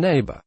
neighbor.